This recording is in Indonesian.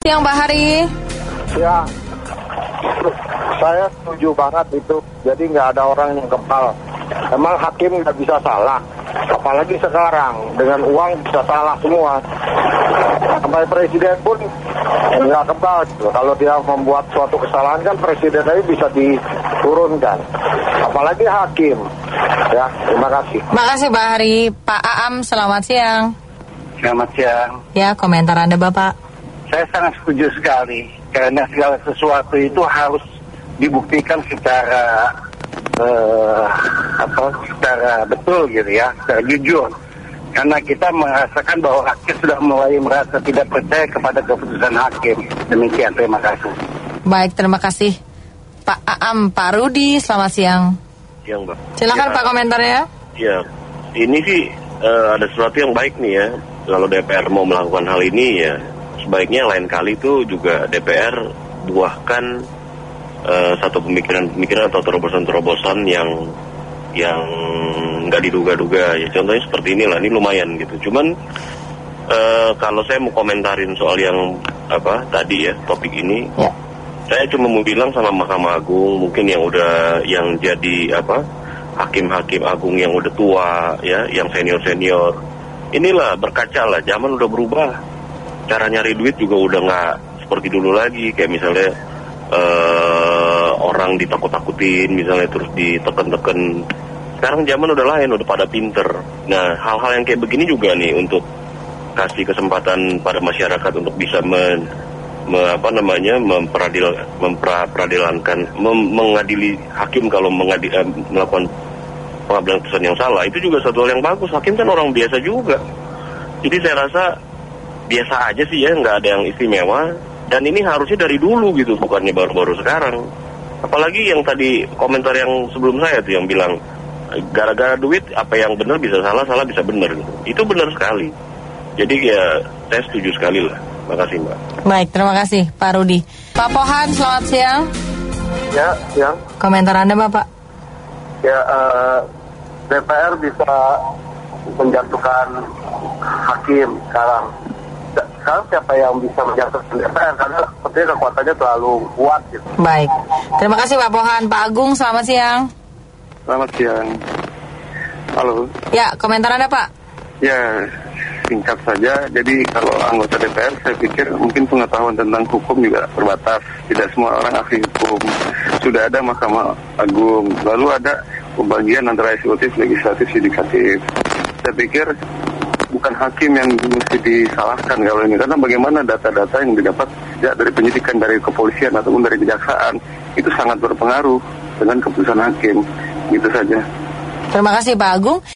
Siang Pak Hari. Ya, saya setuju banget itu. Jadi nggak ada orang yang kepal. Emang hakim nggak bisa salah. Apalagi sekarang dengan uang bisa salah semua. Sampai presiden pun nggak kebal. Gitu. Kalau dia membuat suatu kesalahan kan presiden aja bisa diturunkan. Apalagi hakim. Ya, terima kasih. Makasih Pak Hari. Pak Aam, selamat siang. Selamat siang. Ya, komentar Anda Bapak. Saya sangat setuju sekali karena segala sesuatu itu harus dibuktikan secara eh, apa secara betul gitu ya, secara jujur. Karena kita merasakan bahwa hakim sudah mulai merasa tidak percaya kepada keputusan hakim. Demikian, terima kasih. Baik, terima kasih. Pak Aam, Pak Rudi, selamat siang. Siang, Mbak. Silakan Ya, Pak komentarnya. Ya, ini sih eh, ada sesuatu yang baik nih ya. Kalau DPR mau melakukan hal ini ya, sebaiknya lain kali itu juga DPR buahkan eh, satu pemikiran-pemikiran atau terobosan-terobosan yang yang nggak diduga-duga ya. Contohnya seperti inilah, ini lumayan gitu. Cuman eh, kalau saya mau komentarin soal yang apa tadi ya topik ini, Ya. saya cuma mau bilang sama Mahkamah Agung mungkin yang udah yang jadi apa hakim-hakim agung yang udah tua ya yang senior-senior inilah berkaca lah zaman udah berubah cara nyari duit juga udah nggak seperti dulu lagi. Kayak misalnya eh, orang ditakut-takutin misalnya terus diteken-teken. Sekarang zaman udah lain udah pada pinter. Nah hal-hal yang kayak begini juga nih untuk kasih kesempatan pada masyarakat untuk bisa men, me- apa namanya memperadil memperadilankan mem- mengadili hakim kalau mengadi, eh, melakukan pengambilan keputusan yang salah. Itu juga satu hal yang bagus. Hakim kan orang biasa juga. Jadi saya rasa biasa aja sih ya nggak ada yang istimewa dan ini harusnya dari dulu gitu bukannya baru-baru sekarang apalagi yang tadi komentar yang sebelum saya tuh yang bilang gara-gara duit apa yang benar bisa salah salah bisa benar gitu itu benar sekali jadi ya saya setuju sekali lah makasih mbak Baik, terima kasih Pak Rudi. Pak Pohan, selamat siang. Ya, yang Komentar Anda Bapak. ya eh, DPR bisa menjatuhkan hakim sekarang. Sekarang siapa yang bisa menjatuhkan DPR karena sepertinya kekuatannya terlalu kuat gitu. Baik, terima kasih Pak Pohan. Pak Agung, selamat siang. Selamat siang. Halo. Ya, komentar Anda Pak. Ya, singkat saja. Jadi kalau anggota DPR saya pikir mungkin pengetahuan tentang hukum juga terbatas. Tidak semua orang ahli hukum. Sudah ada Mahkamah Agung, lalu ada pembagian antara eksekutif, legislatif, yudikatif. Saya pikir bukan hakim yang mesti disalahkan kalau ini karena bagaimana data-data yang didapat ya, dari penyidikan dari kepolisian ataupun dari kejaksaan itu sangat berpengaruh dengan keputusan hakim. Gitu saja. Terima kasih Pak Agung.